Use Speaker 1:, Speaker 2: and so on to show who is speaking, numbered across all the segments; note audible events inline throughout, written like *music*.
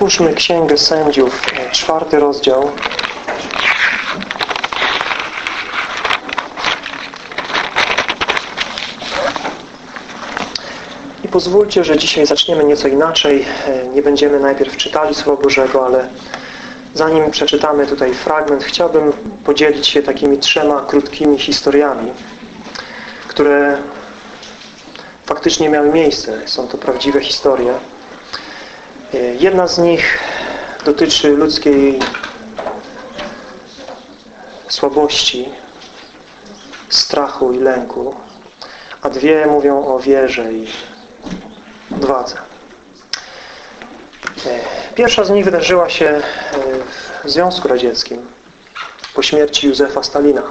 Speaker 1: Otwórzmy Księgę Sędziów, e, czwarty rozdział. I pozwólcie, że dzisiaj zaczniemy nieco inaczej. E, Nie będziemy najpierw czytali Słowa Bożego, ale zanim przeczytamy tutaj fragment, chciałbym podzielić się takimi trzema krótkimi historiami, które faktycznie miały miejsce. Są to prawdziwe historie. E, Jedna z nich dotyczy ludzkiej słabości, strachu i lęku, a dwie mówią o wierze i odwadze. E, Pierwsza z nich wydarzyła się e, w Związku Radzieckim po śmierci Józefa Stalina.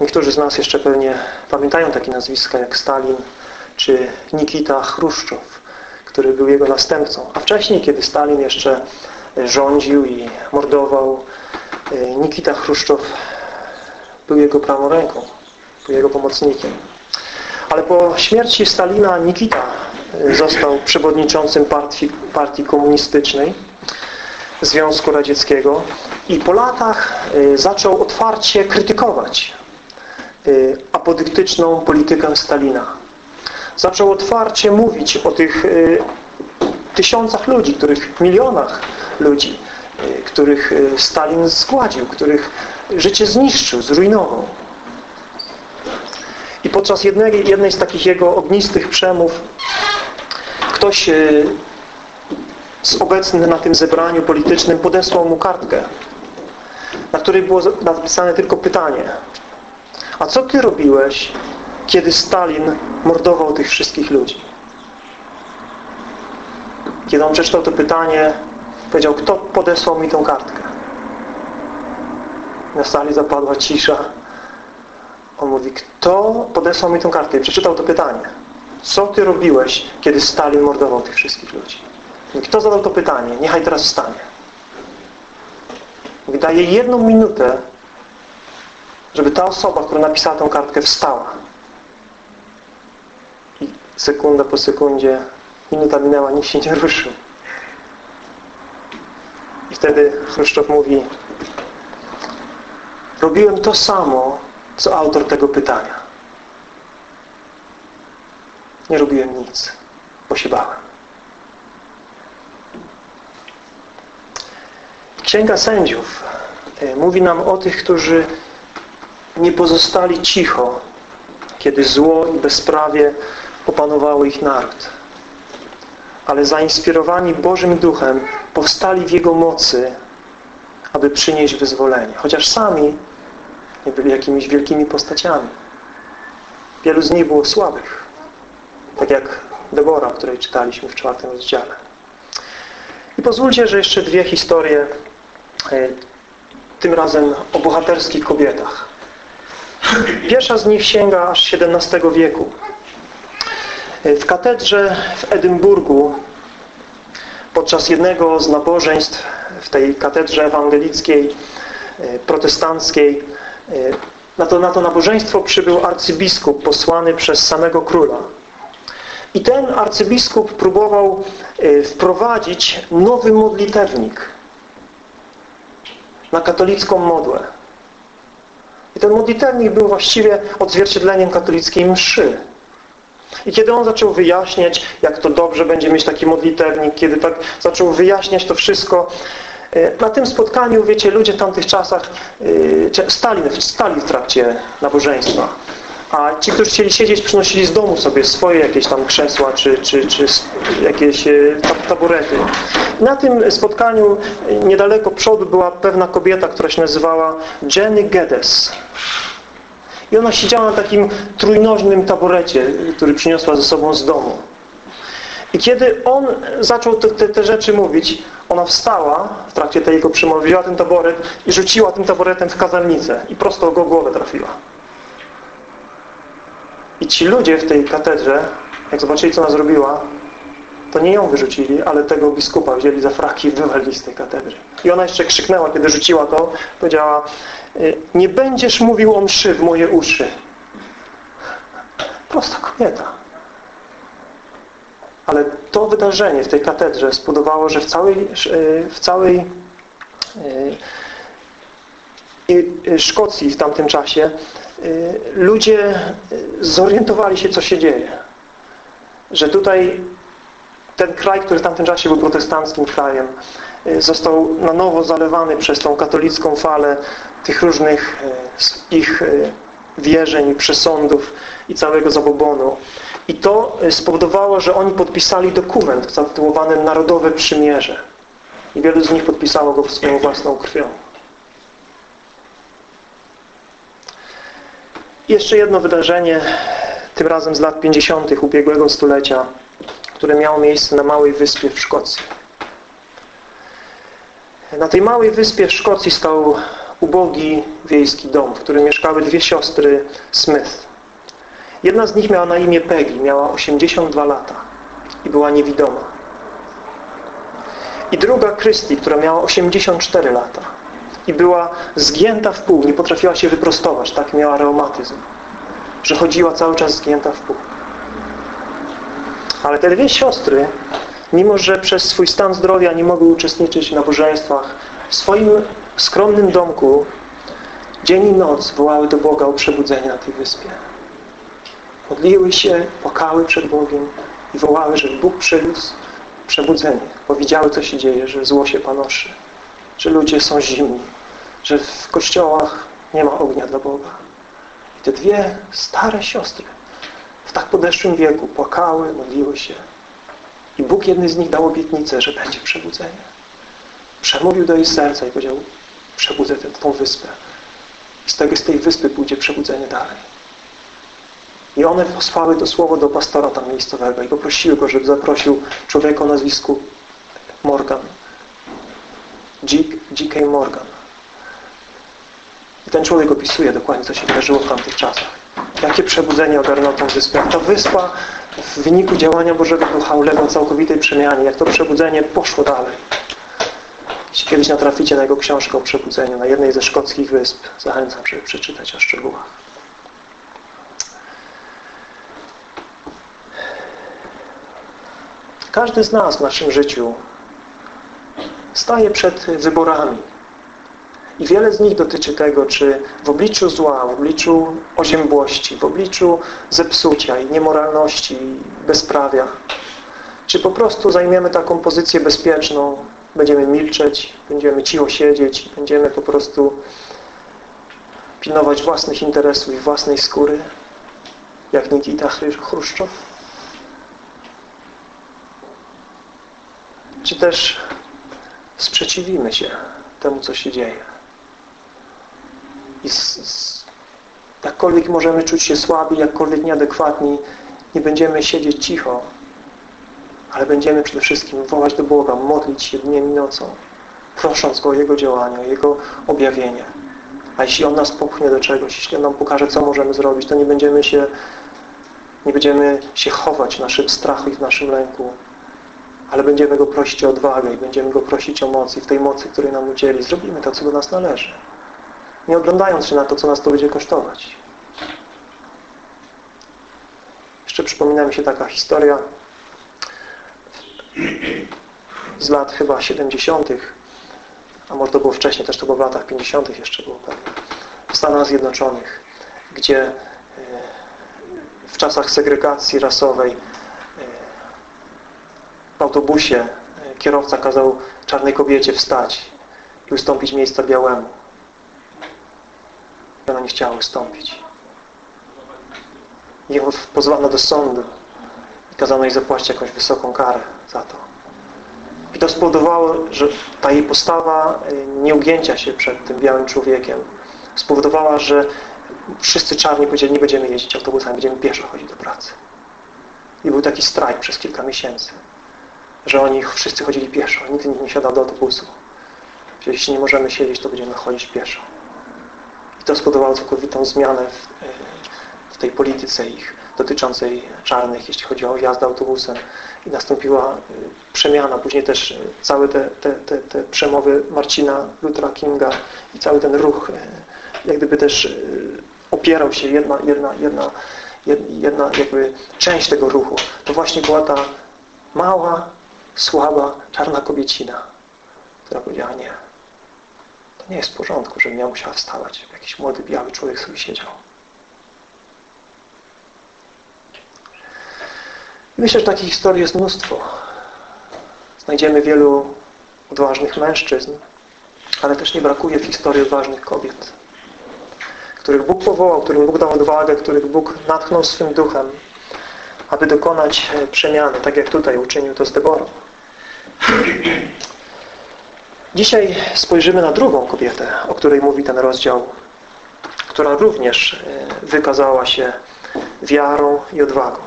Speaker 1: Niektórzy z nas jeszcze pewnie pamiętają takie nazwiska jak Stalin czy Nikita Chruszczow, który był jego następcą. A wcześniej, kiedy Stalin jeszcze rządził i mordował, Nikita Chruszczow był jego prawą ręką, był jego pomocnikiem. Ale po śmierci Stalina Nikita został przewodniczącym partii, partii komunistycznej Związku Radzieckiego i po latach zaczął otwarcie krytykować apodyktyczną politykę Stalina. Zaczął otwarcie mówić o tych tysiącach ludzi, których milionach ludzi, których Stalin zgładził, których życie zniszczył, zrujnował. I podczas jednej, jednej z takich jego ognistych przemów ktoś z obecnych na tym zebraniu politycznym podesłał mu kartkę, na której było napisane tylko pytanie. A co ty robiłeś, kiedy Stalin mordował tych wszystkich ludzi? Kiedy on przeczytał to pytanie, powiedział, kto podesłał mi tą kartkę? Na sali zapadła cisza. On mówi, kto podesłał mi tą kartkę? I przeczytał to pytanie. Co ty robiłeś, kiedy Stalin mordował tych wszystkich ludzi? Kto zadał to pytanie? Niechaj teraz wstanie. Mówi, daje jedną minutę, żeby ta osoba, która napisała tą kartkę, wstała. Sekunda po sekundzie, minuta minęła, nikt się nie ruszył. I wtedy Chruszczow mówi, robiłem to samo, co autor tego pytania. Nie robiłem nic, bo się bałem. Księga Sędziów mówi nam o tych, którzy nie pozostali cicho, kiedy zło i bezprawie opanowało ich naród. Ale zainspirowani Bożym Duchem powstali w Jego mocy, aby przynieść wyzwolenie. Chociaż sami nie byli jakimiś wielkimi postaciami. Wielu z nich było słabych. Tak jak Debora, której czytaliśmy w czwartym rozdziale. I pozwólcie, że jeszcze dwie historie, tym razem o bohaterskich kobietach. Pierwsza z nich sięga aż XVII wieku. W katedrze w Edynburgu podczas jednego z nabożeństw w tej katedrze ewangelickiej, protestanckiej na to, na to nabożeństwo przybył arcybiskup posłany przez samego króla. I ten arcybiskup próbował wprowadzić nowy modlitewnik na katolicką modłę. I ten modlitewnik był właściwie odzwierciedleniem katolickiej mszy. I kiedy on zaczął wyjaśniać, jak to dobrze będzie mieć taki modlitewnik, kiedy tak zaczął wyjaśniać to wszystko, na tym spotkaniu, wiecie, ludzie w tamtych czasach stali, stali w trakcie nabożeństwa. A ci, którzy chcieli siedzieć, przynosili z domu sobie swoje jakieś tam krzesła, czy, czy, czy jakieś taborety. Na tym spotkaniu niedaleko przodu była pewna kobieta, która się nazywała Jenny Geddes. I ona siedziała na takim trójnożnym taborecie, który przyniosła ze sobą z domu. I kiedy on zaczął te, te, te rzeczy mówić, ona wstała w trakcie tej jego przemowy, wzięła ten taboret i rzuciła tym taboretem w kazalnicę i prosto go głowę trafiła. I ci ludzie w tej katedrze, jak zobaczyli, co ona zrobiła, to nie ją wyrzucili, ale tego biskupa wzięli za fraki i wywalili z tej katedry. I ona jeszcze krzyknęła, kiedy rzuciła to, powiedziała nie będziesz mówił o mszy w moje uszy. Prosta kobieta. Ale to wydarzenie w tej katedrze spowodowało, że w całej, w całej Szkocji w tamtym czasie ludzie zorientowali się, co się dzieje. Że tutaj ten kraj, który w tamtym czasie był protestanckim krajem, został na nowo zalewany przez tą katolicką falę tych różnych ich wierzeń, przesądów i całego zabobonu. I to spowodowało, że oni podpisali dokument zatytułowany Narodowe Przymierze. I wielu z nich podpisało go swoją własną krwią. Jeszcze jedno wydarzenie, tym razem z lat 50. ubiegłego stulecia, które miało miejsce na małej wyspie w Szkocji. Na tej małej wyspie w Szkocji stał ubogi wiejski dom, w którym mieszkały dwie siostry Smith. Jedna z nich miała na imię Peggy, miała 82 lata i była niewidoma. I druga Christy, która miała 84 lata i była zgięta w pół, nie potrafiła się wyprostować, tak miała reumatyzm, że chodziła cały czas zgięta w pół. Ale te dwie siostry, mimo że przez swój stan zdrowia nie mogły uczestniczyć w nabożeństwach, w swoim skromnym domku dzień i noc wołały do Boga o przebudzenie na tej wyspie. Modliły się, płakały przed Bogiem i wołały, żeby Bóg przywiózł przebudzenie. Powiedziały, co się dzieje, że zło się panoszy, że ludzie są zimni, że w kościołach nie ma ognia dla Boga. I te dwie stare siostry w tak podeszłym wieku płakały, modliły się. I Bóg jednej z nich dał obietnicę, że będzie przebudzenie. Przemówił do jej serca i powiedział, przebudzę tę, tą wyspę. I z, tego, z tej wyspy pójdzie przebudzenie dalej. I one posłały to słowo do pastora tam miejscowego i poprosiły go, żeby zaprosił człowieka o nazwisku Morgan. G.K. Morgan. I ten człowiek opisuje dokładnie, co się wydarzyło w tamtych czasach. Jakie przebudzenie ogarnął tą wyspę. Jak ta wyspa w wyniku działania Bożego Ducha uległa całkowitej przemianie. Jak to przebudzenie poszło dalej. Jeśli kiedyś natraficie na jego książkę o przebudzeniu na jednej ze szkockich wysp, zachęcam, żeby przeczytać o szczegółach. Każdy z nas w naszym życiu staje przed wyborami. I wiele z nich dotyczy tego, czy w obliczu zła, w obliczu oziębłości, w obliczu zepsucia i niemoralności, i bezprawia, czy po prostu zajmiemy taką pozycję bezpieczną, będziemy milczeć, będziemy cicho siedzieć, będziemy po prostu pilnować własnych interesów i własnej skóry, jak Nikita Chruszczow? Czy też sprzeciwimy się temu, co się dzieje? I jakkolwiek możemy czuć się słabi, jakkolwiek nieadekwatni, nie będziemy siedzieć cicho, ale będziemy przede wszystkim wołać do Boga, modlić się dniem i nocą, prosząc Go o Jego działanie, o Jego objawienie. A jeśli On nas popchnie do czegoś, jeśli On nam pokaże, co możemy zrobić, to nie będziemy się nie będziemy się chować w naszym strachu i w naszym lęku, ale będziemy Go prosić o odwagę i będziemy Go prosić o moc i w tej mocy, której nam udzieli, zrobimy to, co do nas należy. Nie oglądając się na to, co nas to będzie kosztować. Jeszcze przypomina mi się taka historia z lat chyba 70. a może to było wcześniej, też to było w latach 50. jeszcze było pewnie, w Stanach Zjednoczonych, gdzie e, w czasach segregacji rasowej e, w autobusie e, kierowca kazał czarnej kobiecie wstać i ustąpić miejsca białemu. Ona nie chciała ustąpić. I pozwano do sądu i kazano jej zapłacić jakąś wysoką karę za to. I to spowodowało, że ta jej postawa y, nieugięcia się przed tym białym człowiekiem spowodowała, że wszyscy czarni powiedzieli, nie będziemy jeździć autobusami, będziemy pieszo chodzić do pracy. I był taki strajk przez kilka miesięcy, że oni wszyscy chodzili pieszo, nikt nie siadał do autobusu. Jeśli nie możemy siedzieć, to będziemy chodzić pieszo. I to spowodowało całkowitą zmianę w, y, w tej polityce ich dotyczącej czarnych, jeśli chodzi o jazdę autobusem i nastąpiła y, przemiana. Później też y, całe te, te, te, te przemowy Marcina Luthera Kinga i cały ten ruch jak gdyby też opierał się jedna, jedna, jedna, jedna jakby część tego ruchu. To właśnie była ta Mała, słaba, czarna kobiecina, która powiedziała nie. To nie jest w porządku, żebym ja musiała wstawać. Jakiś młody, biały człowiek sobie siedział. Myślę, że takich historii jest mnóstwo. Znajdziemy wielu odważnych mężczyzn, ale też nie brakuje w historii odważnych kobiet, których Bóg powołał, którym Bóg dał odwagę, których Bóg natchnął swym duchem, aby dokonać przemiany, tak jak tutaj uczynił to z Deborą. Dzisiaj spojrzymy na drugą kobietę, o której mówi ten rozdział, która również e, wykazała się wiarą i odwagą.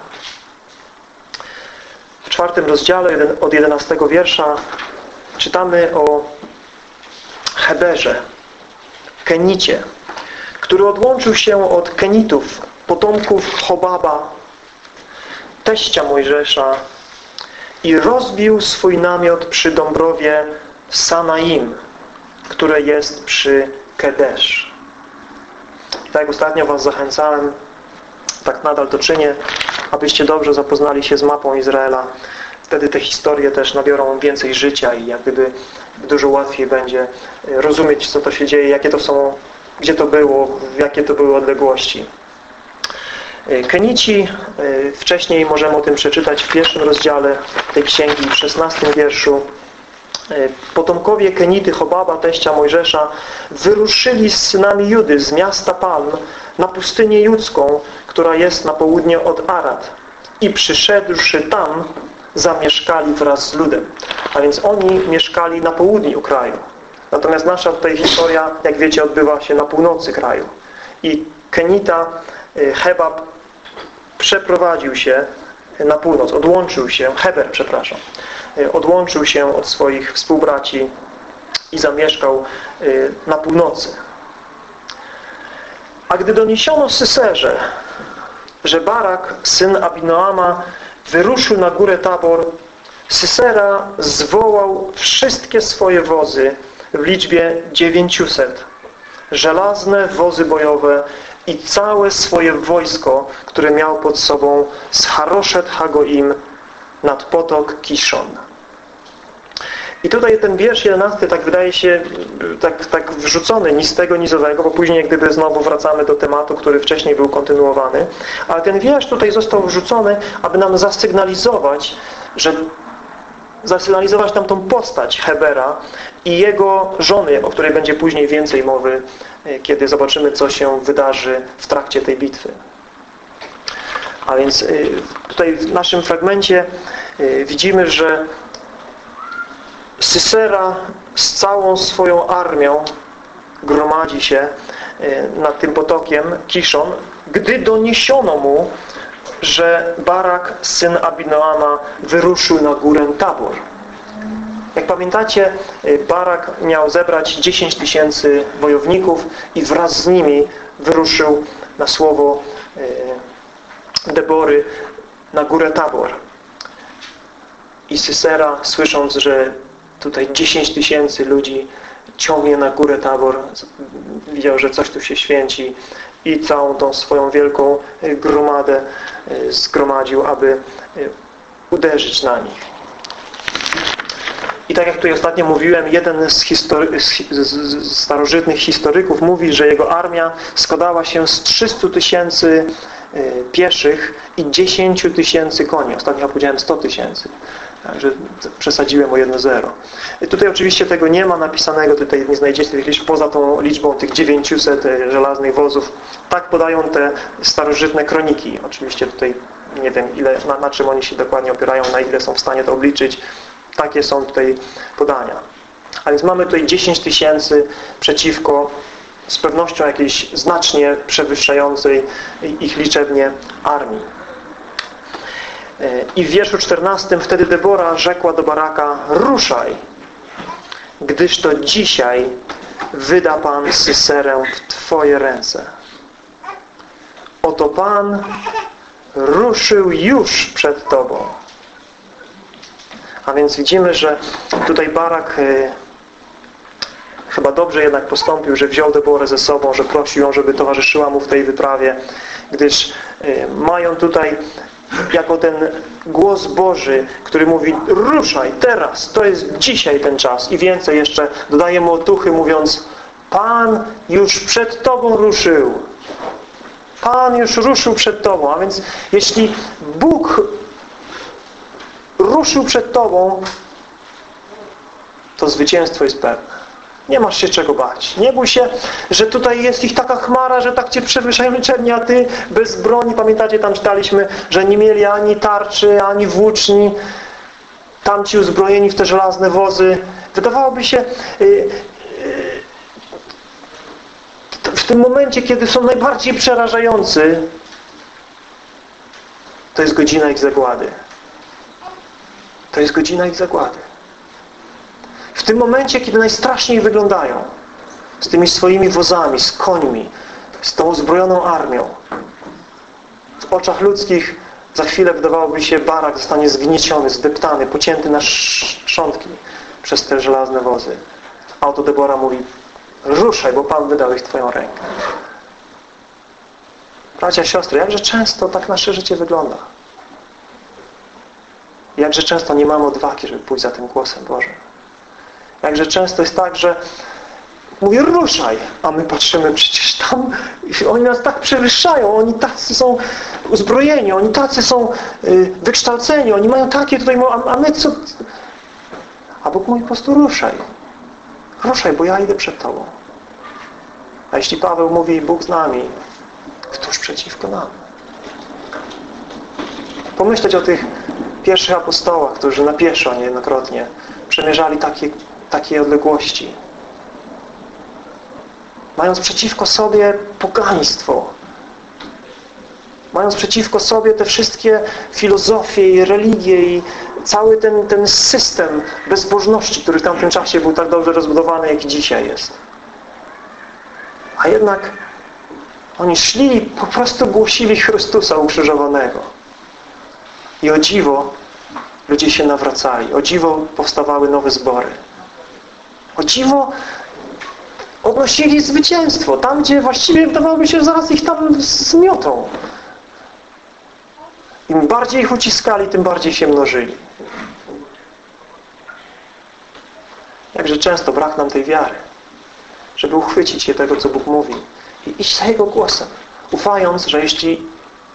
Speaker 1: W czwartym rozdziale od 11 wiersza czytamy o Heberze, Kenicie, który odłączył się od Kenitów, potomków Chobaba, teścia Mojżesza i rozbił swój namiot przy Dąbrowie Sanaim, które jest przy Kedesz. Tak jak ostatnio Was zachęcałem, tak nadal to czynię, abyście dobrze zapoznali się z mapą Izraela. Wtedy te historie też nabiorą więcej życia i jak gdyby dużo łatwiej będzie rozumieć, co to się dzieje, jakie to są, gdzie to było, jakie to były odległości. Kenici, wcześniej możemy o tym przeczytać w pierwszym rozdziale tej księgi, w szesnastym wierszu. Potomkowie Kenity, Chobaba, teścia Mojżesza wyruszyli z synami Judy z miasta Palm na pustynię judzką, która jest na południe od Arad. I przyszedłszy tam, zamieszkali wraz z ludem. A więc oni mieszkali na południu kraju. Natomiast nasza tutaj historia, jak wiecie, odbywa się na północy kraju. I Kenita, y, Hebab przeprowadził się na północ, odłączył się, Heber, przepraszam, y, odłączył się od swoich współbraci i zamieszkał y, na północy. A gdy doniesiono Syserze, że Barak, syn Abinoama, wyruszył na górę Tabor, Sysera zwołał wszystkie swoje wozy w liczbie 900, żelazne wozy bojowe i całe swoje wojsko, które miał pod sobą z Haroszet Hagoim nad potok Kiszon. I tutaj ten wiersz 11 tak wydaje się tak, tak wrzucony ni z tego, ni z owego, bo później gdyby znowu wracamy do tematu, który wcześniej był kontynuowany. Ale ten wiersz tutaj został wrzucony, aby nam zasygnalizować, że zasygnalizować nam tą postać Hebera i jego żony, o której będzie później więcej mowy, kiedy zobaczymy, co się wydarzy w trakcie tej bitwy. A więc e, tutaj w naszym fragmencie e, widzimy, że Sysera z całą swoją armią gromadzi się nad tym potokiem Kiszon, gdy doniesiono mu, że Barak, syn Abinoama, wyruszył na górę Tabor. Jak pamiętacie, Barak miał zebrać 10 tysięcy wojowników i wraz z nimi wyruszył na słowo Debory na górę Tabor. I Sysera, słysząc, że tutaj 10 tysięcy ludzi ciągnie na górę Tabor, widział, że coś tu się święci i całą tą swoją wielką gromadę e, zgromadził, aby uderzyć na nich. I tak jak tutaj ostatnio mówiłem, jeden z, history z starożytnych historyków mówi, że jego armia składała się z 300 tysięcy e, pieszych i 10 tysięcy koni. Ostatnio powiedziałem 100 tysięcy. Także przesadziłem o jedno zero. Tutaj oczywiście tego nie ma napisanego, tutaj nie znajdziecie tych liczb poza tą liczbą tych 900 e, żelaznych wozów. Tak podają te starożytne kroniki. Oczywiście tutaj nie wiem, ile, na, na czym oni się dokładnie opierają, na ile są w stanie to obliczyć. Takie są tutaj podania. A więc mamy tutaj 10 tysięcy przeciwko z pewnością jakiejś znacznie przewyższającej ich liczebnie armii. I w wierszu 14 wtedy Debora rzekła do Baraka ruszaj, gdyż to dzisiaj wyda Pan Syserę w Twoje ręce. Oto Pan ruszył już przed Tobą. A więc widzimy, że tutaj Barak y, chyba dobrze jednak postąpił, że wziął Deborę ze sobą, że prosił ją, żeby towarzyszyła mu w tej wyprawie, gdyż y, mają tutaj jako ten głos Boży, który mówi ruszaj teraz, to jest dzisiaj ten czas i więcej jeszcze dodaje mu otuchy mówiąc Pan już przed Tobą ruszył. Pan już ruszył przed Tobą, a więc jeśli Bóg ruszył przed Tobą, to zwycięstwo jest pewne. Nie masz się czego bać. Nie bój się, że tutaj jest ich taka chmara, że tak Cię przewyższają czerni, a Ty bez broni. Pamiętacie, tam czytaliśmy, że nie mieli ani tarczy, ani włóczni. Tamci uzbrojeni w te żelazne wozy. Wydawałoby się, yy, w tym momencie, kiedy są najbardziej przerażający, to jest godzina ich zagłady. To jest godzina ich zagłady. W tym momencie, kiedy najstraszniej wyglądają, z tymi swoimi wozami, z końmi, z tą uzbrojoną armią, w oczach ludzkich za chwilę wydawałoby się barak zostanie zgnieciony, zdeptany, pocięty na szczątki przez te żelazne wozy. A oto Debora mówi ruszaj, bo Pan wydał ich Twoją rękę. Bracia, siostry, jakże często tak nasze życie wygląda. Jakże często nie mamy odwagi, żeby pójść za tym głosem Bożym. Jakże często jest tak, że mówi ruszaj, a my patrzymy, przecież tam oni nas tak przewyższają, oni tacy są uzbrojeni, oni tacy są y, wykształceni, oni mają takie tutaj, a my co? A Bóg mówi po prostu ruszaj. Ruszaj, bo ja idę przed Tobą. A jeśli Paweł mówi Bóg z nami, któż przeciwko nam? Pomyśleć o tych pierwszych apostołach, którzy na pieszo niejednokrotnie przemierzali takie takiej odległości. Mając przeciwko sobie pogaństwo, mając przeciwko sobie te wszystkie filozofie i religie i cały ten, ten system bezbożności, który w tamtym czasie był tak dobrze rozbudowany, jak dzisiaj jest. A jednak oni szli po prostu głosili Chrystusa ukrzyżowanego. I o dziwo ludzie się nawracali. O dziwo powstawały nowe zbory. O dziwo odnosili zwycięstwo. Tam, gdzie właściwie wydawałoby się, że zaraz ich tam zmiotą. Im bardziej ich uciskali, tym bardziej się mnożyli. Jakże często brak nam tej wiary, żeby uchwycić się tego, co Bóg mówi i iść za Jego głosem, ufając, że jeśli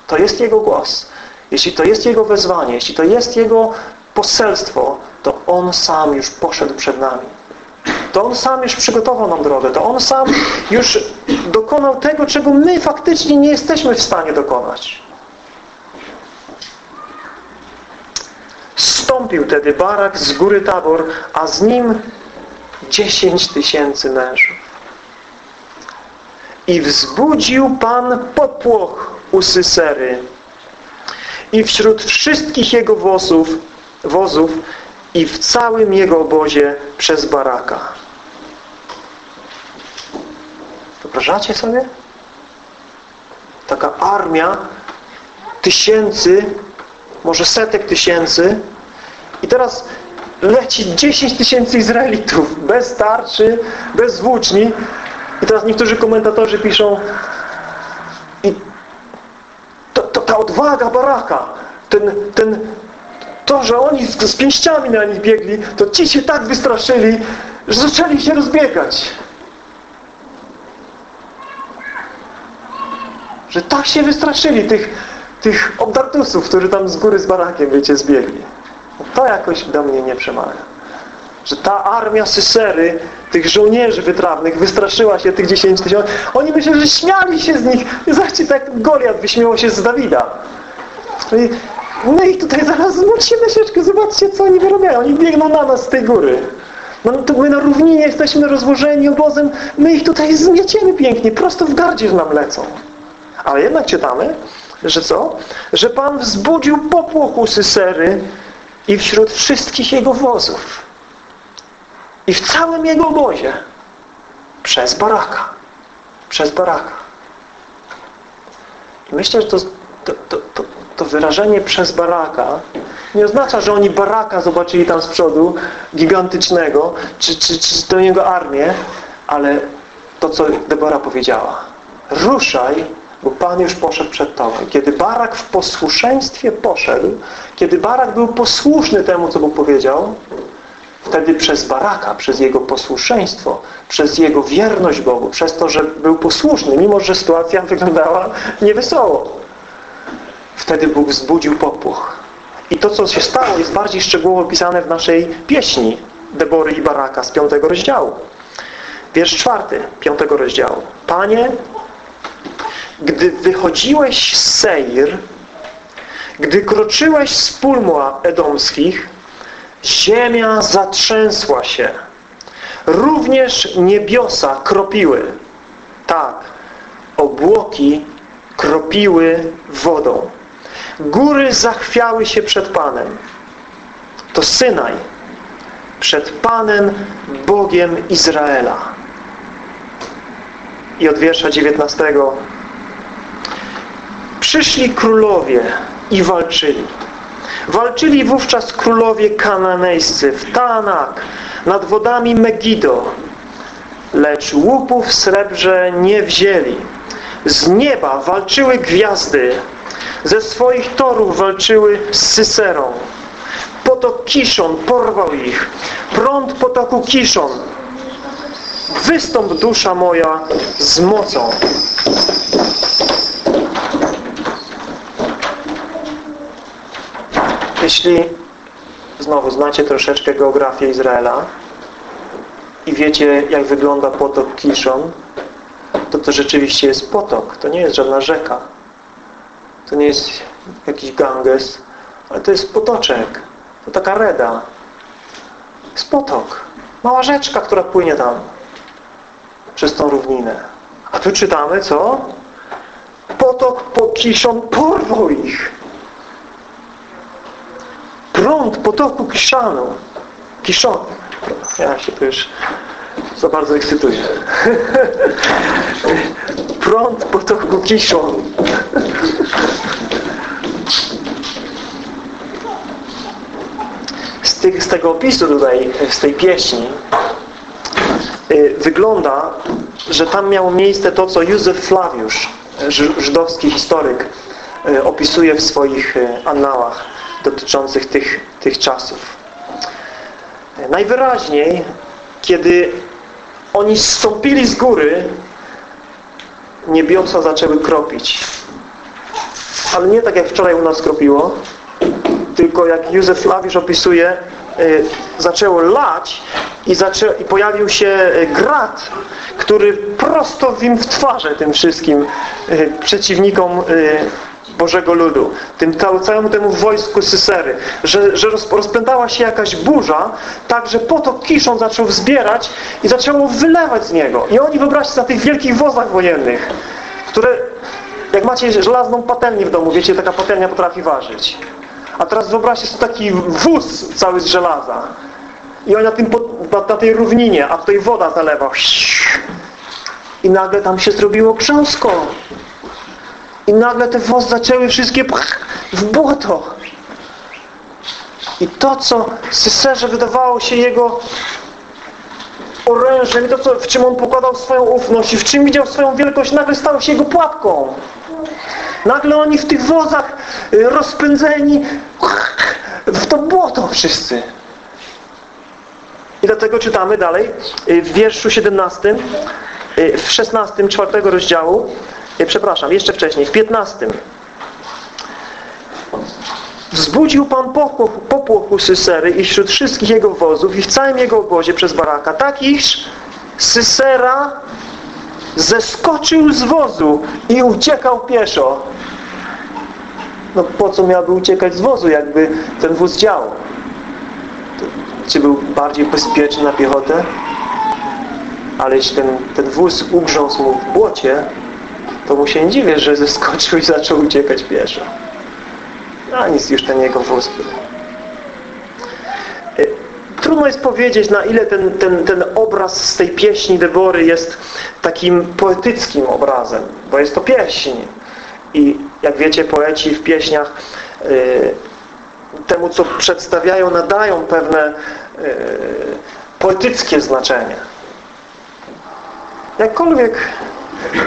Speaker 1: to jest Jego głos, jeśli to jest Jego wezwanie, jeśli to jest Jego poselstwo, to On sam już poszedł przed nami. To On sam już przygotował nam drogę. To On sam już dokonał tego, czego my faktycznie nie jesteśmy w stanie dokonać. Stąpił tedy Barak z góry Tabor, a z nim dziesięć tysięcy mężów. I wzbudził Pan popłoch u Sysery i wśród wszystkich jego wozów, wozów i w całym jego obozie przez Baraka. Wyobrażacie sobie? Taka armia tysięcy, może setek tysięcy i teraz leci 10 tysięcy Izraelitów bez tarczy, bez włóczni i teraz niektórzy komentatorzy piszą to, to, ta odwaga Baraka ten, ten, to, że oni z, z pięściami na nich biegli to ci się tak wystraszyli że zaczęli się rozbiegać że tak się wystraszyli tych, tych obdartusów, którzy tam z góry z barakiem, wiecie, zbiegli. To jakoś do mnie nie przemawia. Że ta armia Sysery, tych żołnierzy wytrawnych, wystraszyła się tych 10 tysięcy. Oni myślą, że śmiali się z nich. Zobaczcie, tak Goliat wyśmiał się z Dawida. I my ich tutaj zaraz zmucimy troszeczkę. Zobaczcie, co oni wyrobiają. Oni biegną na nas z tej góry. No to my na równinie jesteśmy rozłożeni obozem. My ich tutaj zmieciemy pięknie. Prosto w gardzie nam lecą. Ale jednak czytamy, że co? Że Pan wzbudził popłoch u Sysery i wśród wszystkich jego wozów. I w całym jego obozie. Przez baraka. Przez baraka. I myślę, że to, to, to, to, wyrażenie przez baraka nie oznacza, że oni baraka zobaczyli tam z przodu, gigantycznego, czy, czy, czy do niego armię, ale to, co Debora powiedziała. Ruszaj bo Pan już poszedł przed Tobą. Kiedy Barak w posłuszeństwie poszedł, kiedy Barak był posłuszny temu, co mu powiedział, wtedy przez Baraka, przez jego posłuszeństwo, przez jego wierność Bogu, przez to, że był posłuszny, mimo że sytuacja wyglądała niewesoło. Wtedy Bóg wzbudził popłoch. I to, co się stało, jest bardziej szczegółowo opisane w naszej pieśni Debory i Baraka z piątego rozdziału. Wiersz czwarty, piątego rozdziału. Panie, gdy wychodziłeś z Seir, gdy kroczyłeś z pól edomskich, ziemia zatrzęsła się. Również niebiosa kropiły. Tak, obłoki kropiły wodą. Góry zachwiały się przed Panem. To Synaj przed Panem Bogiem Izraela. I od wiersza 19 Przyszli królowie i walczyli. Walczyli wówczas królowie kananejscy w Tanak nad wodami Megido, lecz łupów w srebrze nie wzięli. Z nieba walczyły gwiazdy, ze swoich torów walczyły z Syserą. Potok Kiszon porwał ich, prąd potoku Kiszon. Wystąp dusza moja z mocą. Jeśli znowu znacie troszeczkę geografię Izraela i wiecie, jak wygląda potok Kiszon, to to rzeczywiście jest potok. To nie jest żadna rzeka. To nie jest jakiś ganges, ale to jest potoczek. To taka reda. Jest potok. Mała rzeczka, która płynie tam przez tą równinę. A tu czytamy, co? Potok po Kiszon porwał ich prąd potoku Kiszanu. Kiszon. Ja się tu już za bardzo ekscytuję. *laughs* prąd potoku Kiszon. Z, tych, z tego opisu tutaj, z tej pieśni y, wygląda, że tam miało miejsce to, co Józef Flawiusz, żydowski historyk, y, opisuje w swoich y, annałach dotyczących tych, tych czasów. Najwyraźniej, kiedy oni zstąpili z góry, niebiosa zaczęły kropić. Ale nie tak jak wczoraj u nas kropiło, tylko jak Józef Flawisz opisuje, zaczęło lać i, zaczę, i pojawił się y, grat, który prosto im w twarze tym wszystkim y, przeciwnikom Bożego ludu, tym całemu temu wojsku Sysery, że, że rozpętała się jakaś burza, tak, że potok Kiszon zaczął wzbierać i zaczęło wylewać z niego. I oni wyobraźcie na tych wielkich wozach wojennych, które, jak macie żelazną patelnię w domu, wiecie, taka patelnia potrafi ważyć. A teraz wyobraźcie sobie taki wóz cały z żelaza. I oni na, tym, na tej równinie, a tutaj woda zalewa. I nagle tam się zrobiło krząsko. I nagle te wozy zaczęły wszystkie w błoto. I to, co Syserze wydawało się jego orężem, i to, co, w czym on pokładał swoją ufność i w czym widział swoją wielkość, nagle stało się jego pułapką. Nagle oni w tych wozach y, rozpędzeni w to błoto wszyscy. I dlatego czytamy dalej y, w wierszu 17, y, w 16, czwartego rozdziału przepraszam, jeszcze wcześniej, w 15. Wzbudził Pan popłoch, popłoch u Sysery i wśród wszystkich jego wozów i w całym jego obozie przez Baraka, tak iż Sysera zeskoczył z wozu i uciekał pieszo. No po co miałby uciekać z wozu, jakby ten wóz działał? Czy był bardziej bezpieczny na piechotę? Ale jeśli ten, ten wóz ugrząsł mu w błocie, to mu się nie dziwię, że zeskoczył i *laughs* zaczął uciekać pieszo. A nic już ten jego wóz był. Trudno jest powiedzieć, na ile ten, ten, ten obraz z tej pieśni Debory jest takim poetyckim obrazem, bo jest to pieśń. I jak wiecie, poeci w pieśniach y, temu, co przedstawiają, nadają pewne y, poetyckie znaczenie. Jakkolwiek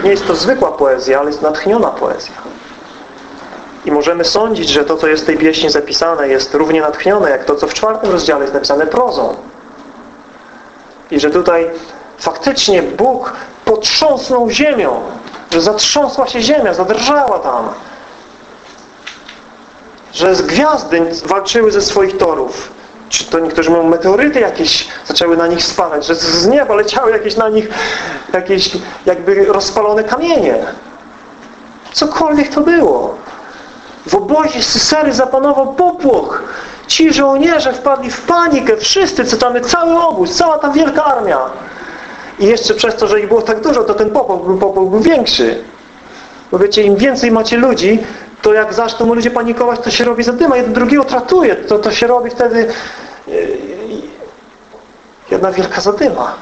Speaker 1: Nie jest to zwykła poezja, ale jest natchniona poezja. I możemy sądzić, że to, co jest w tej pieśni zapisane, jest równie natchnione, jak to, co w czwartym rozdziale jest napisane prozą. I że tutaj faktycznie Bóg potrząsnął ziemią, że zatrząsła się ziemia, zadrżała tam. Że z gwiazdy walczyły ze swoich torów. Czy to niektórzy mówią, meteoryty jakieś zaczęły na nich spadać, że z nieba leciały jakieś na nich jakieś jakby rozpalone kamienie. Cokolwiek to było. W obozie Sysery zapanował popłoch. Ci żołnierze wpadli w panikę, wszyscy, czytamy cały obóz, cała ta wielka armia. I jeszcze przez to, że ich było tak dużo, to ten popłoch był, popłoch był większy. Bo wiecie, im więcej macie ludzi, to jak zaczną ludzie panikować, to się robi zadyma, jeden drugiego tratuje, to, to się robi wtedy yy, jedna wielka zadyma.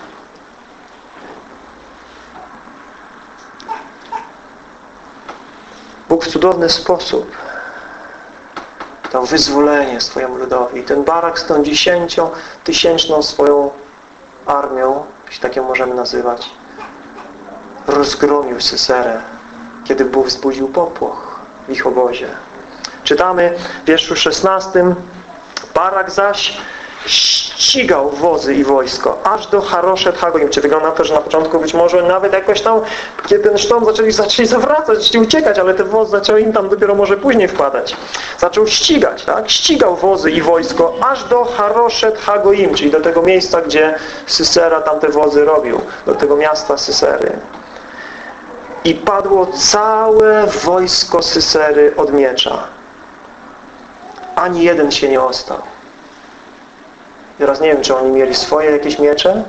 Speaker 1: Bóg w cudowny sposób dał wyzwolenie swojemu ludowi. I ten Barak z tą dziesięciotysięczną swoją armią, jeśli tak ją możemy nazywać, rozgromił Syserę, kiedy Bóg wzbudził popłoch w ich obozie. Czytamy w wierszu 16 Barak zaś ścigał wozy i wojsko, aż do Haroszet Hagoim. Czy wygląda na to, że na początku być może nawet jakoś tam, kiedy ten sztorm zaczęli, *laughs* zaczęli zawracać, zaczęli uciekać, ale te wozy zaczęły im tam dopiero może później wpadać. Zaczął ścigać, tak? Ścigał wozy i wojsko, aż do Haroszet Hagoim, czyli do tego miejsca, gdzie Sysera tamte wozy robił, do tego miasta Sysery. I padło całe wojsko Sysery od miecza. Ani jeden się nie ostał. Teraz nie wiem, czy oni mieli swoje jakieś miecze,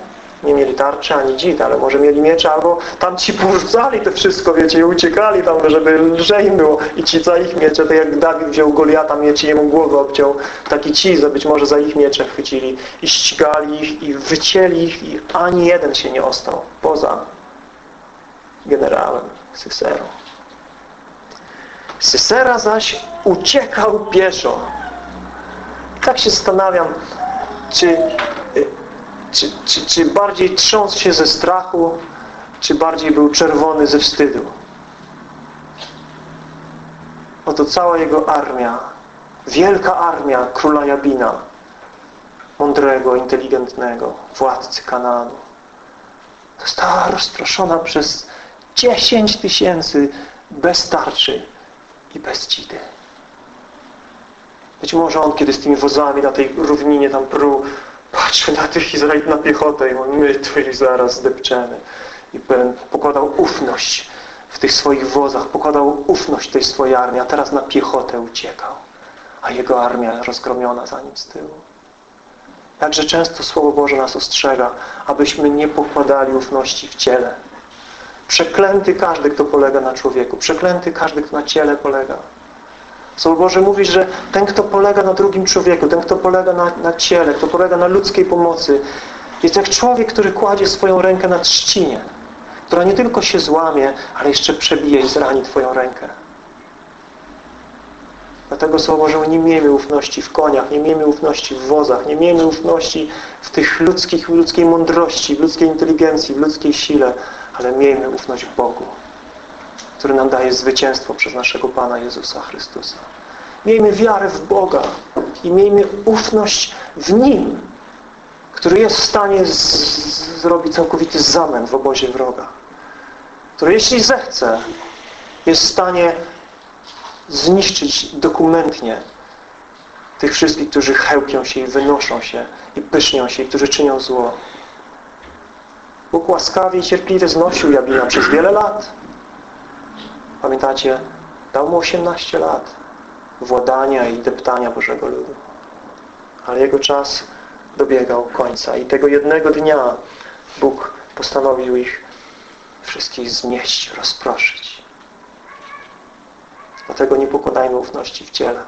Speaker 1: nie mieli tarczy ani dzid, ale może mieli miecze, albo tam ci *laughs* porzucali to wszystko, wiecie, i uciekali tam, żeby lżej było. I ci za ich miecze, to jak Dawid wziął Goliata miecz i jemu głowę obciął, taki ci za być może za ich miecze chwycili i ścigali ich i wycięli ich i ani jeden się nie ostał, poza generałem Syserą. Sysera zaś uciekał pieszo. Tak się zastanawiam, czy, czy, czy, czy bardziej trząsł się ze strachu, czy bardziej był czerwony ze wstydu. Oto cała jego armia, wielka armia króla Jabina, mądrego, inteligentnego, władcy Kananu, została rozproszona przez 10 tysięcy bez tarczy i bez cidy. Być może on, kiedy z tymi wozami na tej równinie tam pruł, patrzył na tych Izraelitów na piechotę i mówi, my tu ich zaraz zdepczemy. I pokładał ufność w tych swoich wozach, pokładał ufność tej swojej armii, a teraz na piechotę uciekał. A jego armia rozgromiona za nim z tyłu. Jakże często Słowo Boże nas ostrzega, abyśmy nie pokładali ufności w ciele. Przeklęty każdy, kto polega na człowieku. Przeklęty każdy, kto na ciele polega. Słowo Boże mówi, że ten, kto polega na drugim człowieku, ten, kto polega na, na ciele, kto polega na ludzkiej pomocy, jest jak człowiek, który kładzie swoją rękę na trzcinie, która nie tylko się złamie, ale jeszcze przebije i zrani Twoją rękę. Dlatego Słowo Boże, nie miejmy ufności w koniach, nie miejmy ufności w wozach, nie miejmy ufności w tych ludzkich, w ludzkiej mądrości, w ludzkiej inteligencji, w ludzkiej sile, ale miejmy ufność w Bogu który nam daje zwycięstwo przez naszego Pana Jezusa Chrystusa. Miejmy wiarę w Boga i miejmy ufność w Nim, który jest w stanie zrobić całkowity zamęt w obozie wroga. Który jeśli zechce, jest w stanie zniszczyć dokumentnie tych wszystkich, którzy chełpią się i wynoszą się i pysznią się i którzy czynią zło. Bóg łaskawie i cierpliwie znosił Jabina przez wiele lat. Pamiętacie? Dał mu 18 lat władania i deptania Bożego ludu. Ale jego czas dobiegał końca i tego jednego dnia Bóg postanowił ich wszystkich zmieść, rozproszyć. Dlatego nie pokładajmy ufności w ciele,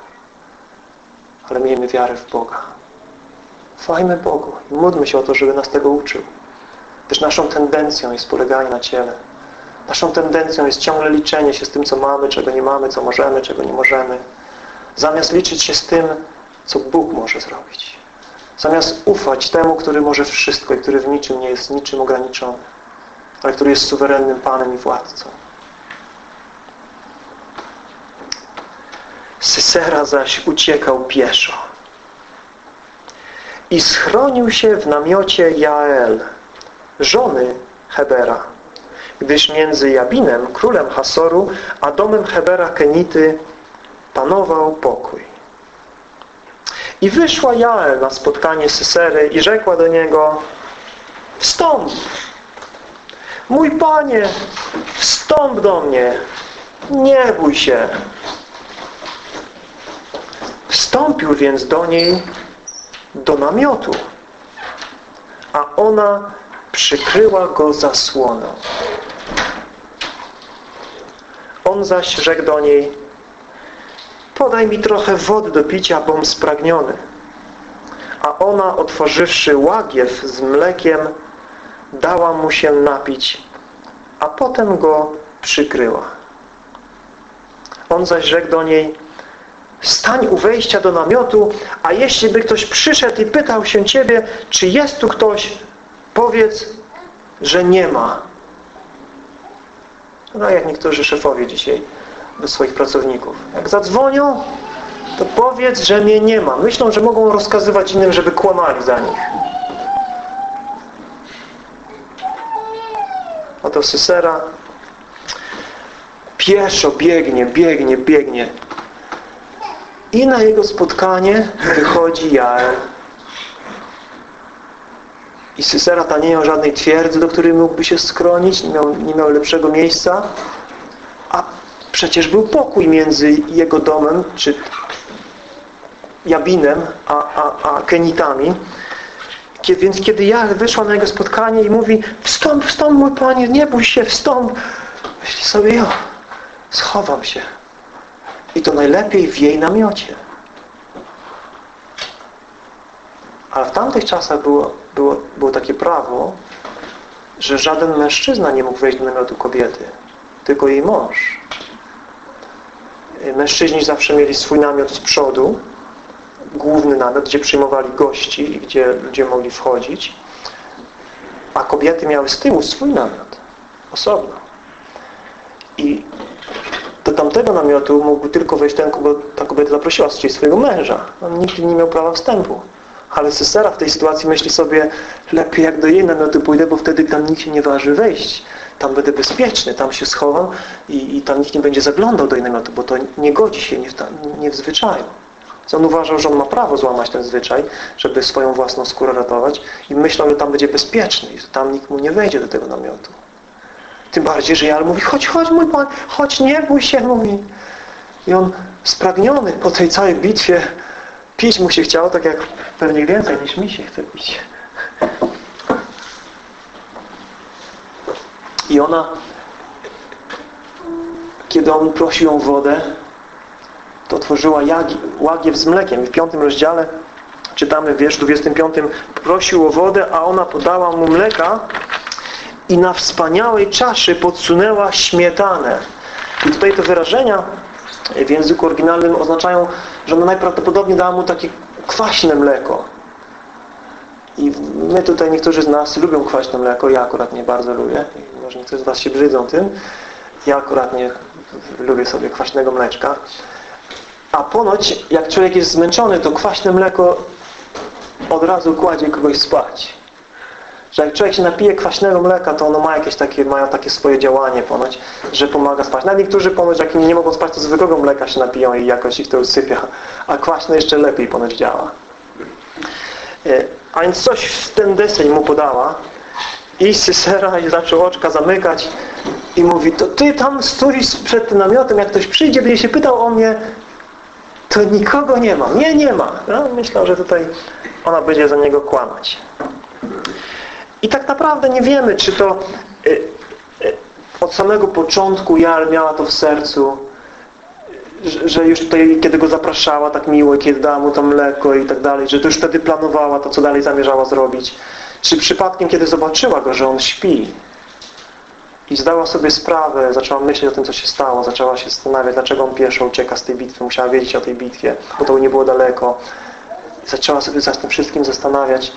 Speaker 1: ale miejmy wiarę w Boga. Fajmy Bogu i módlmy się o to, żeby nas tego uczył. Też naszą tendencją jest poleganie na ciele. Naszą tendencją jest ciągle liczenie się z tym, co mamy, czego nie mamy, co możemy, czego nie możemy. Zamiast liczyć się z tym, co Bóg może zrobić. Zamiast ufać temu, który może wszystko i który w niczym nie jest niczym ograniczony. ale który jest suwerennym Panem i władcą. Sysera zaś uciekał pieszo i schronił się w namiocie Jael, żony Hebera, gdyż między Jabinem, królem Hasoru, a domem Hebera Kenity panował pokój. I wyszła Jael na spotkanie Sysery i rzekła do niego Wstąp! Mój Panie, wstąp do mnie! Nie bój się! Wstąpił więc do niej do namiotu, a ona przykryła go zasłoną. On zaś rzekł do niej podaj mi trochę wody do picia, bom spragniony. A ona, otworzywszy łagiew z mlekiem, dała mu się napić, a potem go przykryła. On zaś rzekł do niej, stań u wejścia do namiotu, a jeśli by ktoś przyszedł i pytał się Ciebie, czy jest tu ktoś, powiedz, że nie ma. No jak niektórzy szefowie dzisiaj do swoich pracowników. Jak zadzwonią, to powiedz, że mnie nie ma. Myślą, że mogą rozkazywać innym, żeby kłamali za nich. Oto Sysera pieszo biegnie, biegnie, biegnie. I na jego spotkanie wychodzi Jael. I Sysera ta nie miał żadnej twierdzy, do której mógłby się skronić, nie miał, nie miał lepszego miejsca. A przecież był pokój między jego domem, czy Jabinem, a, a, a Kenitami. Kiedy, więc kiedy ja wyszła na jego spotkanie i mówi wstąp, wstąp mój Panie, nie bój się, wstąp. Myśli sobie, jo, schowam się. I to najlepiej w jej namiocie. Ale w tamtych czasach było, było, było takie prawo, że żaden mężczyzna nie mógł wejść do namiotu kobiety, tylko jej mąż. Mężczyźni zawsze mieli swój namiot z przodu, główny namiot, gdzie przyjmowali gości i gdzie ludzie mogli wchodzić, a kobiety miały z tyłu swój namiot, osobno. I do tamtego namiotu mógłby tylko wejść ten, kogo ta kobieta zaprosiła, czyli swojego męża. On nigdy nie miał prawa wstępu. Ale Sesera w tej sytuacji myśli sobie, lepiej jak do jej namiotu pójdę, bo wtedy tam nikt się nie waży wejść. Tam będę bezpieczny, tam się schowam i, i tam nikt nie będzie zaglądał do jej namiotu, bo to nie godzi się nie w, nie w zwyczaju. Więc on uważał, że on ma prawo złamać ten zwyczaj, żeby swoją własną skórę ratować i myślał, że tam będzie bezpieczny i że tam nikt mu nie wejdzie do tego namiotu. Tym bardziej, że Jal mówi, chodź, chodź mój Pan, chodź, nie bój się, mówi. I on spragniony po tej całej bitwie, pić mu się chciało, tak jak pewnie więcej niż mi się chce pić. I ona, kiedy on prosił ją wodę, to otworzyła łagiew z mlekiem. I w piątym rozdziale czytamy w wierszu 25 prosił o wodę, a ona podała mu mleka i na wspaniałej czaszy podsunęła śmietanę. I tutaj te wyrażenia w języku oryginalnym oznaczają, że ona najprawdopodobniej dała mu takie kwaśne mleko. I my tutaj, niektórzy z nas lubią kwaśne mleko, ja akurat nie bardzo lubię. Może niektórzy z Was się brzydzą tym. Ja akurat nie lubię sobie kwaśnego mleczka. A ponoć, jak człowiek jest zmęczony, to kwaśne mleko od razu kładzie kogoś spać. Że jak człowiek się napije kwaśnego mleka, to ono ma jakieś takie, mają takie swoje działanie ponoć, że pomaga spać. Nawet niektórzy ponoć, jak nie mogą spać, to zwykłego mleka się napiją i jakoś ich to usypia. A kwaśne jeszcze lepiej ponoć działa. E, a więc coś w ten deseń mu podała i Sysera i zaczął oczka zamykać i mówi, to ty tam stoisz przed tym namiotem, jak ktoś przyjdzie, będzie się pytał o mnie, to nikogo nie ma. Nie, nie ma. No, myślę, że tutaj ona będzie za niego kłamać. I tak naprawdę nie wiemy, czy to y, y, od samego początku Jal miała to w sercu, że już tutaj, kiedy go zapraszała tak miło, kiedy dała mu to mleko i tak dalej, że to już wtedy planowała to, co dalej zamierzała zrobić. Czy przypadkiem, kiedy zobaczyła go, że on śpi i zdała sobie sprawę, zaczęła myśleć o tym, co się stało, zaczęła się zastanawiać, dlaczego on pieszo ucieka z tej bitwy, musiała wiedzieć o tej bitwie, bo to nie było daleko. Zaczęła sobie za tym wszystkim zastanawiać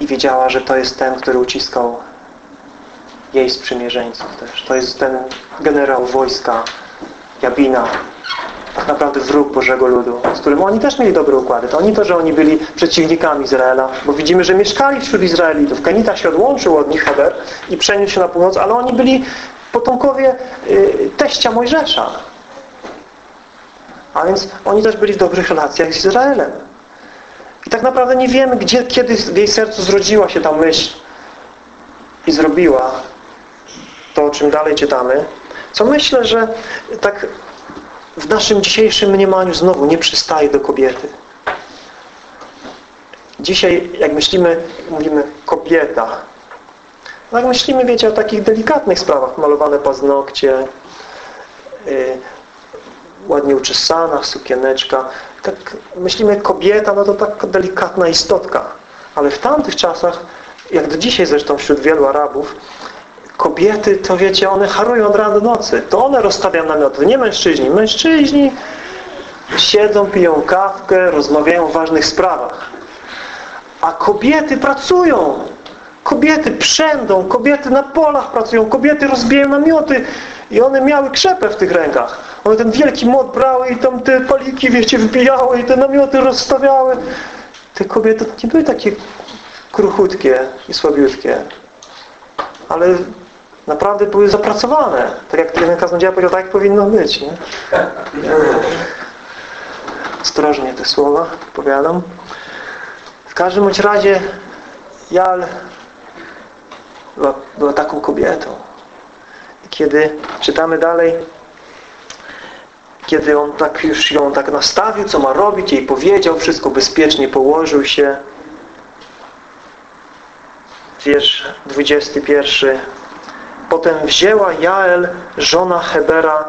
Speaker 1: i wiedziała, że to jest ten, który uciskał jej sprzymierzeńców też. To jest ten generał wojska Jabina, tak naprawdę wróg Bożego Ludu, z którym oni też mieli dobre układy. To oni to, że oni byli przeciwnikami Izraela, bo widzimy, że mieszkali wśród Izraelitów. Kenita się odłączył od nich Heber i przeniósł się na północ, ale oni byli potomkowie y, teścia Mojżesza. A więc oni też byli w dobrych relacjach z Izraelem. I tak naprawdę nie wiemy, gdzie, kiedy w jej sercu zrodziła się ta myśl i zrobiła to, o czym dalej czytamy. Co myślę, że tak w naszym dzisiejszym mniemaniu znowu nie przystaje do kobiety. Dzisiaj, jak myślimy, mówimy kobieta. Jak myślimy, wiecie, o takich delikatnych sprawach, malowane paznokcie, yy, ładnie uczesana, sukieneczka. Tak myślimy, kobieta, no to tak delikatna istotka. Ale w tamtych czasach, jak do dzisiaj zresztą wśród wielu Arabów, kobiety, to wiecie, one harują od rana do nocy. To one rozstawiają namioty, nie mężczyźni. Mężczyźni siedzą, piją kawkę, rozmawiają o ważnych sprawach. A kobiety pracują. Kobiety przędą, kobiety na polach pracują, kobiety rozbijają namioty i one miały krzepę w tych rękach. One ten wielki młot brały i tam te paliki, wiecie, wbijały i te namioty rozstawiały. Te kobiety nie były takie kruchutkie i słabiutkie, ale naprawdę były zapracowane. Tak jak ten kaznodzieja powiedział, tak powinno być. Nie? Ostrożnie te słowa powiadam. W każdym bądź razie Jal była, była taką kobietą. Kiedy czytamy dalej, kiedy on tak już ją tak nastawił, co ma robić, jej powiedział, wszystko bezpiecznie położył się. Wiersz 21. Potem wzięła Jael, żona Hebera,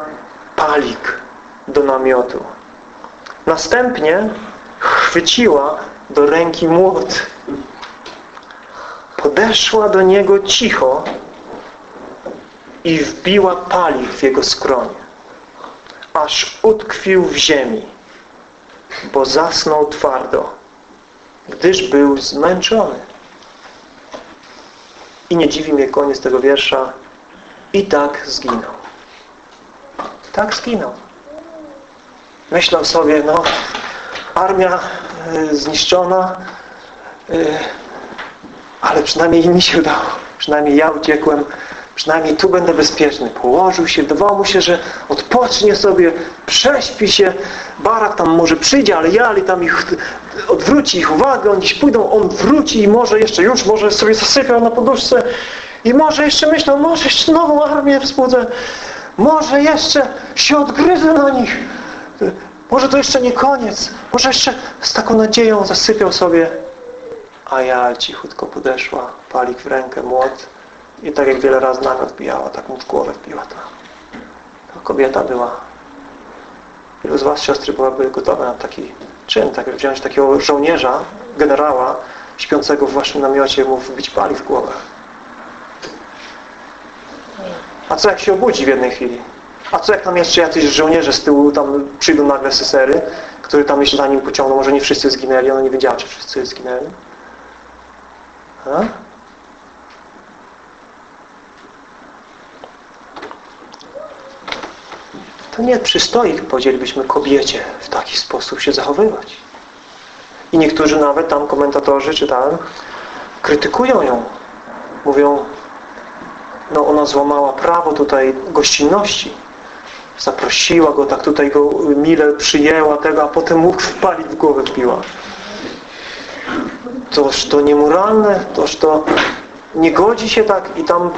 Speaker 1: palik do namiotu. Następnie chwyciła do ręki młot. Podeszła do niego cicho i wbiła palik w jego skronie, aż utkwił w ziemi, bo zasnął twardo, gdyż był zmęczony. I nie dziwi mnie koniec tego wiersza. I tak zginął. Tak zginął. Myślał sobie, no, armia y, zniszczona, y, ale przynajmniej inni się udało. Przynajmniej ja uciekłem. Przynajmniej tu będę bezpieczny. Położył się, wydawało mu się, że odpocznie sobie, prześpi się. Barak tam może przyjdzie, ale ja, ale tam ich odwróci ich uwagę, oni gdzieś pójdą, on wróci i może jeszcze już, może sobie zasypiał na poduszce i może jeszcze myślał, może jeszcze nową armię wzbudzę, może jeszcze się odgryzę na nich. Może to jeszcze nie koniec. Może jeszcze z taką nadzieją zasypiał sobie. A ja cichutko podeszła, palik w rękę, młot i tak jak wiele razy namiot bijała, tak mu w głowę wbiła ta. To kobieta była. Wielu z was, siostry, byłaby gotowe na taki czyn, tak jak wziąć takiego żołnierza, generała, śpiącego w waszym namiocie, mu wbić pali w głowę. A co jak się obudzi w jednej chwili? A co jak tam jeszcze jacyś żołnierze z tyłu tam przyjdą nagle sesery, które tam jeszcze za nim pociągną, może nie wszyscy zginęli, ona nie wiedziała, czy wszyscy zginęli. A? To nie przystoi, powiedzielibyśmy, kobiecie w taki sposób się zachowywać. I niektórzy nawet tam komentatorzy, czytałem, krytykują ją. Mówią, no ona złamała prawo tutaj gościnności. Zaprosiła go, tak tutaj go mile przyjęła tego, a potem mu wpali w głowę wbiła. Toż to niemoralne, toż to nie godzi się tak i tam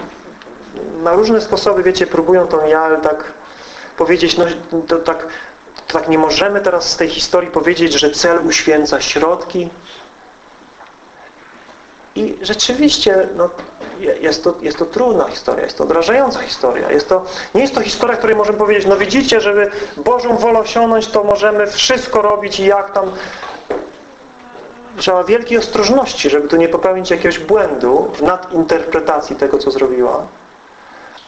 Speaker 1: na różne sposoby, wiecie, próbują tą Jael tak powiedzieć, no to tak, to tak nie możemy teraz z tej historii powiedzieć, że cel uświęca środki. I rzeczywiście no, jest, to, jest to trudna historia, jest to odrażająca historia. Jest to, nie jest to historia, której możemy powiedzieć, no widzicie, żeby Bożą wolę osiągnąć, to możemy wszystko robić i jak tam trzeba wielkiej ostrożności, żeby tu nie popełnić jakiegoś błędu w nadinterpretacji tego, co zrobiła.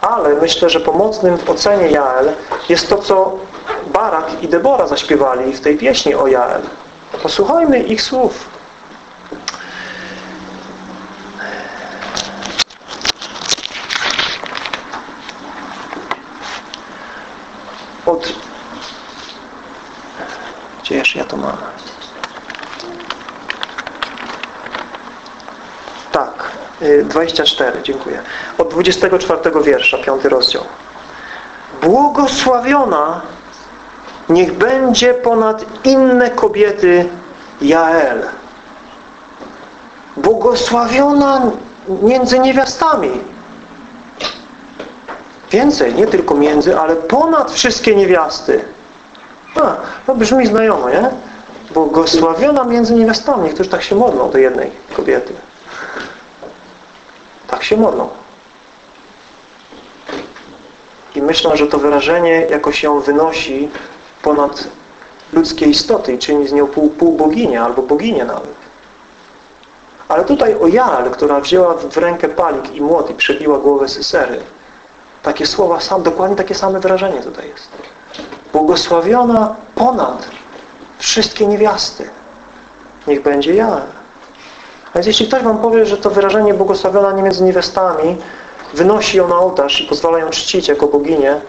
Speaker 1: Ale myślę, że pomocnym w ocenie Jael jest to, co Barak i Debora zaśpiewali w tej pieśni o Jael. Posłuchajmy ich słów. Od... jeszcze ja to mam? Tak, y, 24, dziękuję. Od 24 wiersza, piąty rozdział. Błogosławiona niech będzie ponad inne kobiety Jael. Błogosławiona między niewiastami. Więcej, nie tylko między, ale ponad wszystkie niewiasty. A, to brzmi znajomo, nie? Błogosławiona między niewiastami. Niektórzy tak się modlą do jednej kobiety. Tak się modlą. I myślą, że to wyrażenie jakoś ją wynosi ponad ludzkie istoty i czyni z nią pół, pół boginię albo boginię nawet. Ale tutaj o Jael, która wzięła w rękę palik i młot i przebiła głowę Sysery. Takie słowa, sam, dokładnie takie same wyrażenie tutaj jest. Błogosławiona ponad wszystkie niewiasty. Niech będzie Jael. A więc jeśli ktoś Wam powie, że to wyrażenie błogosławiona nie między niewiastami wynosi ją na ołtarz i pozwala ją czcić jako boginię,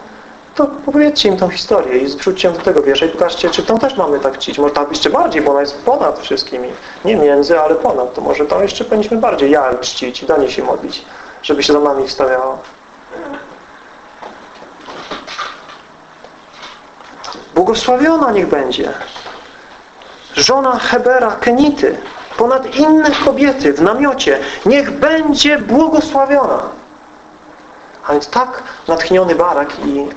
Speaker 1: to opowiedzcie im tą historię i zwróćcie do tego wiersza i pokażcie, czy tą też mamy tak czcić. Może tak jeszcze bardziej, bo ona jest ponad wszystkimi. Nie między, ale ponad. To może tam jeszcze powinniśmy bardziej ja czcić i do niej się modlić, żeby się do nami wstawiało. Błogosławiona niech będzie żona Hebera Kenity ponad inne kobiety w namiocie. Niech będzie błogosławiona. A więc tak natchniony Barak i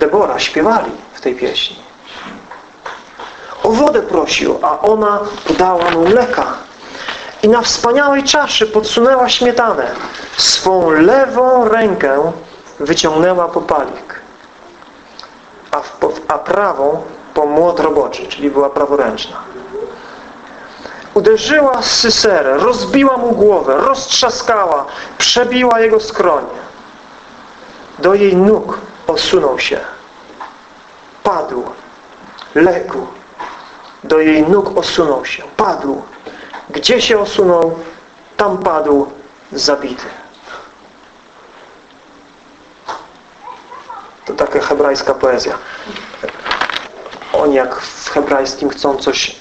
Speaker 1: Debora śpiewali w tej pieśni. O wodę prosił, a ona podała mu mleka. I na wspaniałej czaszy podsunęła śmietanę. Swą lewą rękę wyciągnęła po palik, a, w, a prawą po młot roboczy, czyli była praworęczna. Uderzyła Syserę, rozbiła mu głowę, roztrzaskała, przebiła jego skronie. Do jej nóg osunął się. Padł. Legł. Do jej nóg osunął się. Padł. Gdzie się osunął, tam padł zabity. To taka hebrajska poezja. Oni jak w hebrajskim chcą coś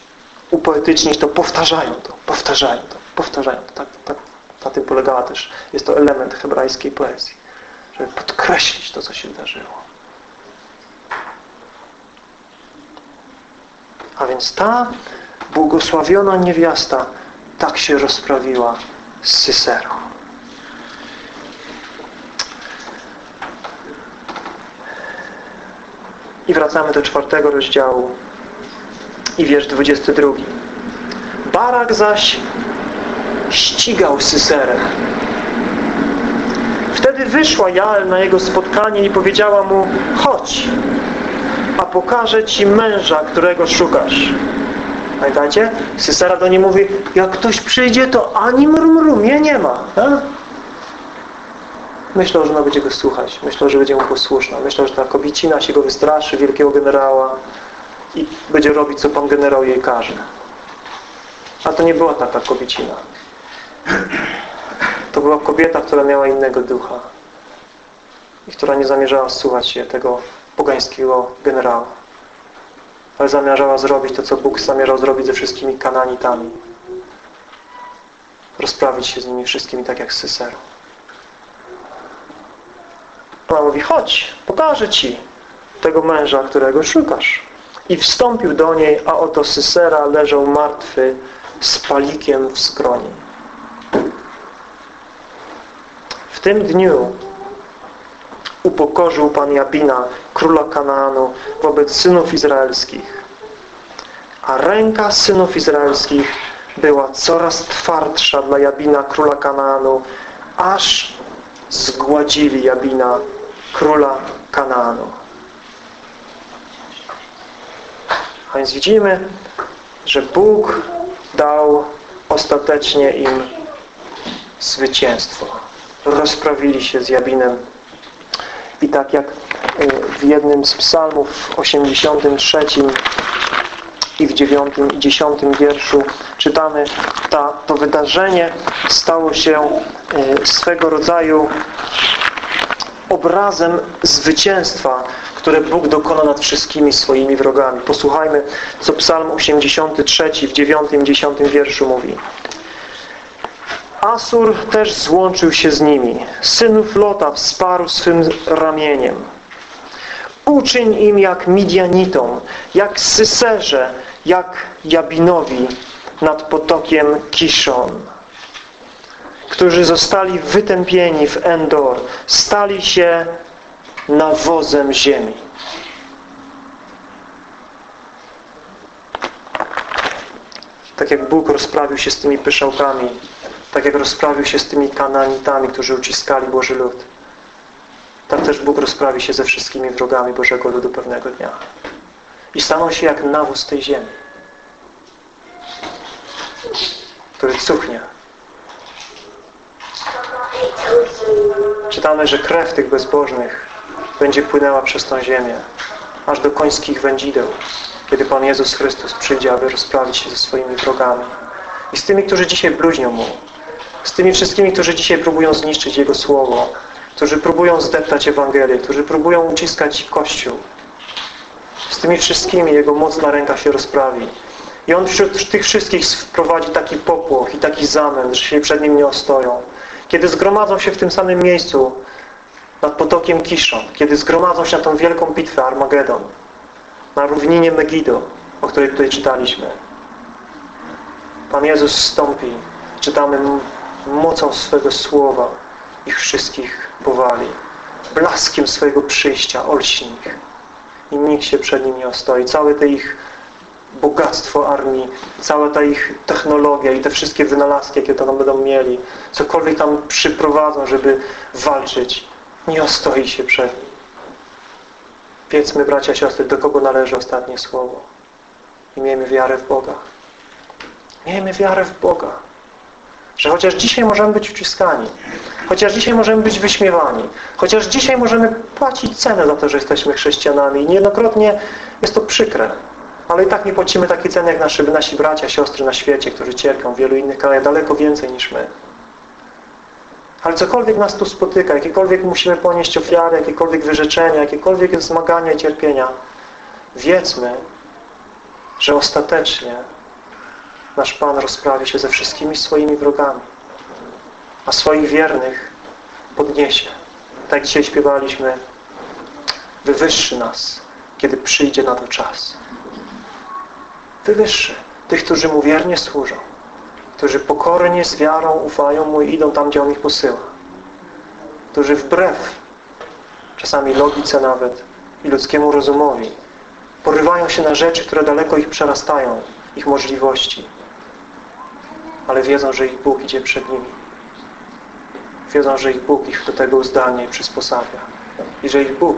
Speaker 1: upoetycznić, to powtarzają to, powtarzają to, powtarzają to. Tak, tak, na tym polegała też, jest to element hebrajskiej poezji żeby podkreślić to, co się wydarzyło. A więc ta błogosławiona niewiasta tak się rozprawiła z Syserą. I wracamy do czwartego rozdziału i wiersz 22. Barak zaś ścigał Syserę Wtedy wyszła Jael na jego spotkanie i powiedziała mu chodź, a pokażę ci męża, którego szukasz. Pamiętacie? Sysera do niej mówi jak ktoś przyjdzie, to ani mrumru mnie nie ma. A? Myślał, że ona będzie go słuchać. Myślał, że będzie mu posłuszna. Myślał, że ta kobiecina się go wystraszy, wielkiego generała i będzie robić, co pan generał jej każe. A to nie była taka kobiecina. To była kobieta, która miała innego ducha i która nie zamierzała słuchać się tego pogańskiego generała. Ale zamierzała zrobić to, co Bóg zamierzał zrobić ze wszystkimi kananitami. Rozprawić się z nimi wszystkimi tak jak z Syserą. Ona mówi, chodź, pokażę Ci tego męża, którego szukasz. I wstąpił do niej, a oto Sysera leżał martwy z palikiem w skronie. W tym dniu upokorzył Pan Jabina, króla Kanaanu, wobec synów izraelskich. A ręka synów izraelskich była coraz twardsza dla Jabina, króla Kanaanu, aż zgładzili Jabina, króla Kanaanu. Więc widzimy, że Bóg dał ostatecznie im zwycięstwo rozprawili się z Jabinem. I tak jak y, w jednym z psalmów, 83 i w 9 i 10 wierszu czytamy, ta, to wydarzenie stało się y, swego rodzaju obrazem zwycięstwa, które Bóg dokona nad wszystkimi swoimi wrogami. Posłuchajmy, co Psalm 83 w 9 i 10 wierszu mówi. Asur też złączył się z nimi. Synów Lota wsparł swym ramieniem. Uczyń im jak Midianitom, jak Syserze, jak Jabinowi nad potokiem Kiszon, którzy zostali wytępieni w Endor, stali się nawozem ziemi. Tak jak Bóg rozprawił się z tymi pyszałkami, tak jak rozprawił się z tymi kananitami, którzy uciskali Boży lud, tak też Bóg rozprawi się ze wszystkimi wrogami Bożego ludu pewnego dnia. I staną się jak nawóz tej ziemi, który cuchnie. Czytamy, że krew tych bezbożnych będzie płynęła przez tą ziemię, aż do końskich wędzideł, kiedy Pan Jezus Chrystus przyjdzie, aby rozprawić się ze swoimi wrogami. I z tymi, którzy dzisiaj bluźnią Mu, z tymi wszystkimi, którzy dzisiaj próbują zniszczyć Jego Słowo, którzy próbują zdeptać Ewangelię, którzy próbują uciskać Kościół. Z tymi wszystkimi Jego mocna ręka się rozprawi. I On wśród tych wszystkich wprowadzi taki popłoch i taki zamęt, że się przed Nim nie ostoją. Kiedy zgromadzą się w tym samym miejscu nad potokiem Kiszon, kiedy zgromadzą się na tą wielką bitwę Armagedon, na równinie Megido, o której tutaj czytaliśmy. Pan Jezus wstąpi, czytamy mocą swego słowa ich wszystkich powali. Blaskiem swojego przyjścia olśni ich. I nikt się przed nim nie ostoi. Całe te ich bogactwo armii, cała ta ich technologia i te wszystkie wynalazki, jakie tam będą mieli, cokolwiek tam przyprowadzą, żeby walczyć, nie ostoi się przed nim. Wiedzmy, bracia, siostry, do kogo należy ostatnie słowo. I miejmy wiarę w Boga. Miejmy wiarę w Boga. Że chociaż dzisiaj możemy być uciskani, chociaż dzisiaj możemy być wyśmiewani, chociaż dzisiaj możemy płacić cenę za to, że jesteśmy chrześcijanami niejednokrotnie jest to przykre, ale i tak nie płacimy takiej ceny jak nasi, nasi bracia, siostry na świecie, którzy cierpią w wielu innych krajach daleko więcej niż my. Ale cokolwiek nas tu spotyka, jakiekolwiek musimy ponieść ofiary, jakiekolwiek wyrzeczenia, jakiekolwiek zmagania i cierpienia, wiedzmy, że ostatecznie nasz Pan rozprawi się ze wszystkimi swoimi wrogami, a swoich wiernych podniesie. Tak dzisiaj śpiewaliśmy, wywyższy nas, kiedy przyjdzie na to czas. Wywyższy tych, którzy Mu wiernie służą, którzy pokornie, z wiarą ufają Mu i idą tam, gdzie On ich posyła. Którzy wbrew czasami logice nawet i ludzkiemu rozumowi porywają się na rzeczy, które daleko ich przerastają, ich możliwości. Ale wiedzą, że ich Bóg idzie przed nimi. Wiedzą, że ich Bóg ich do tego uzdalnia i przysposabia. I że ich Bóg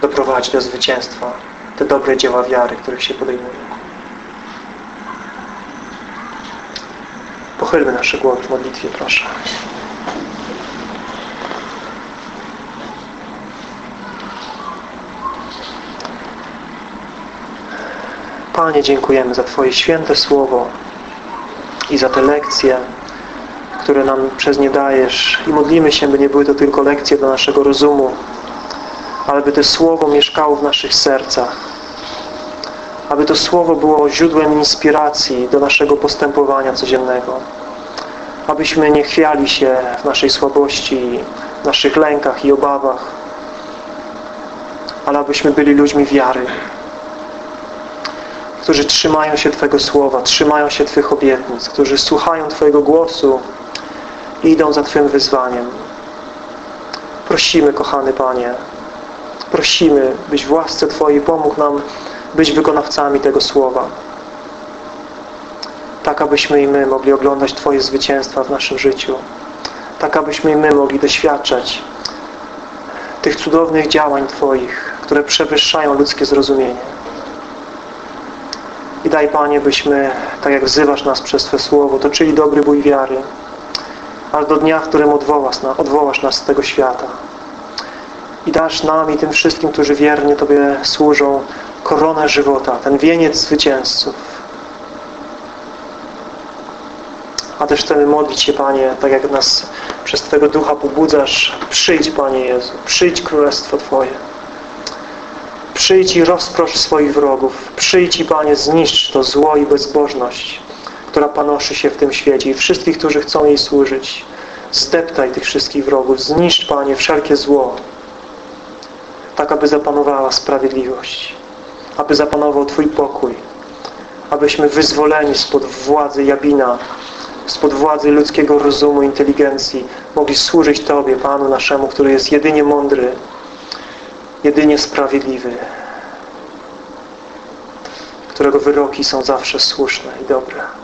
Speaker 1: doprowadzi do zwycięstwa te dobre dzieła wiary, których się podejmuje. Pochylmy nasze głowy w modlitwie, proszę. Panie, dziękujemy za Twoje święte słowo i za te lekcje, które nam przez nie dajesz. I modlimy się, by nie były to tylko lekcje do naszego rozumu, ale by to słowo mieszkało w naszych sercach. Aby to słowo było źródłem inspiracji do naszego postępowania codziennego. Abyśmy nie chwiali się w naszej słabości, naszych lękach i obawach, ale abyśmy byli ludźmi wiary, którzy trzymają się Twojego słowa, trzymają się Twych obietnic, którzy słuchają Twojego głosu i idą za Twym wyzwaniem. Prosimy, kochany Panie, prosimy, byś w łasce Twojej pomógł nam być wykonawcami tego słowa. Tak, abyśmy i my mogli oglądać Twoje zwycięstwa w naszym życiu. Tak, abyśmy i my mogli doświadczać tych cudownych działań Twoich, które przewyższają ludzkie zrozumienie. I daj, Panie, byśmy, tak jak wzywasz nas przez Twe Słowo, toczyli dobry bój wiary, aż do dnia, w którym odwołasz, odwołasz nas z tego świata. I dasz nam i tym wszystkim, którzy wiernie Tobie służą, koronę żywota, ten wieniec zwycięzców. A też chcemy modlić się, Panie, tak jak nas przez Twojego Ducha pobudzasz. Przyjdź, Panie Jezu, przyjdź Królestwo Twoje. Przyjdź i rozprosz swoich wrogów. Przyjdź i, Panie, zniszcz to zło i bezbożność, która panoszy się w tym świecie i wszystkich, którzy chcą jej służyć. Zdeptaj tych wszystkich wrogów. Zniszcz, Panie, wszelkie zło, tak aby zapanowała sprawiedliwość, aby zapanował Twój pokój, abyśmy wyzwoleni spod władzy Jabina, spod władzy ludzkiego rozumu, inteligencji, mogli służyć Tobie, Panu naszemu, który jest jedynie mądry, jedynie sprawiedliwy, którego wyroki są zawsze słuszne i dobre.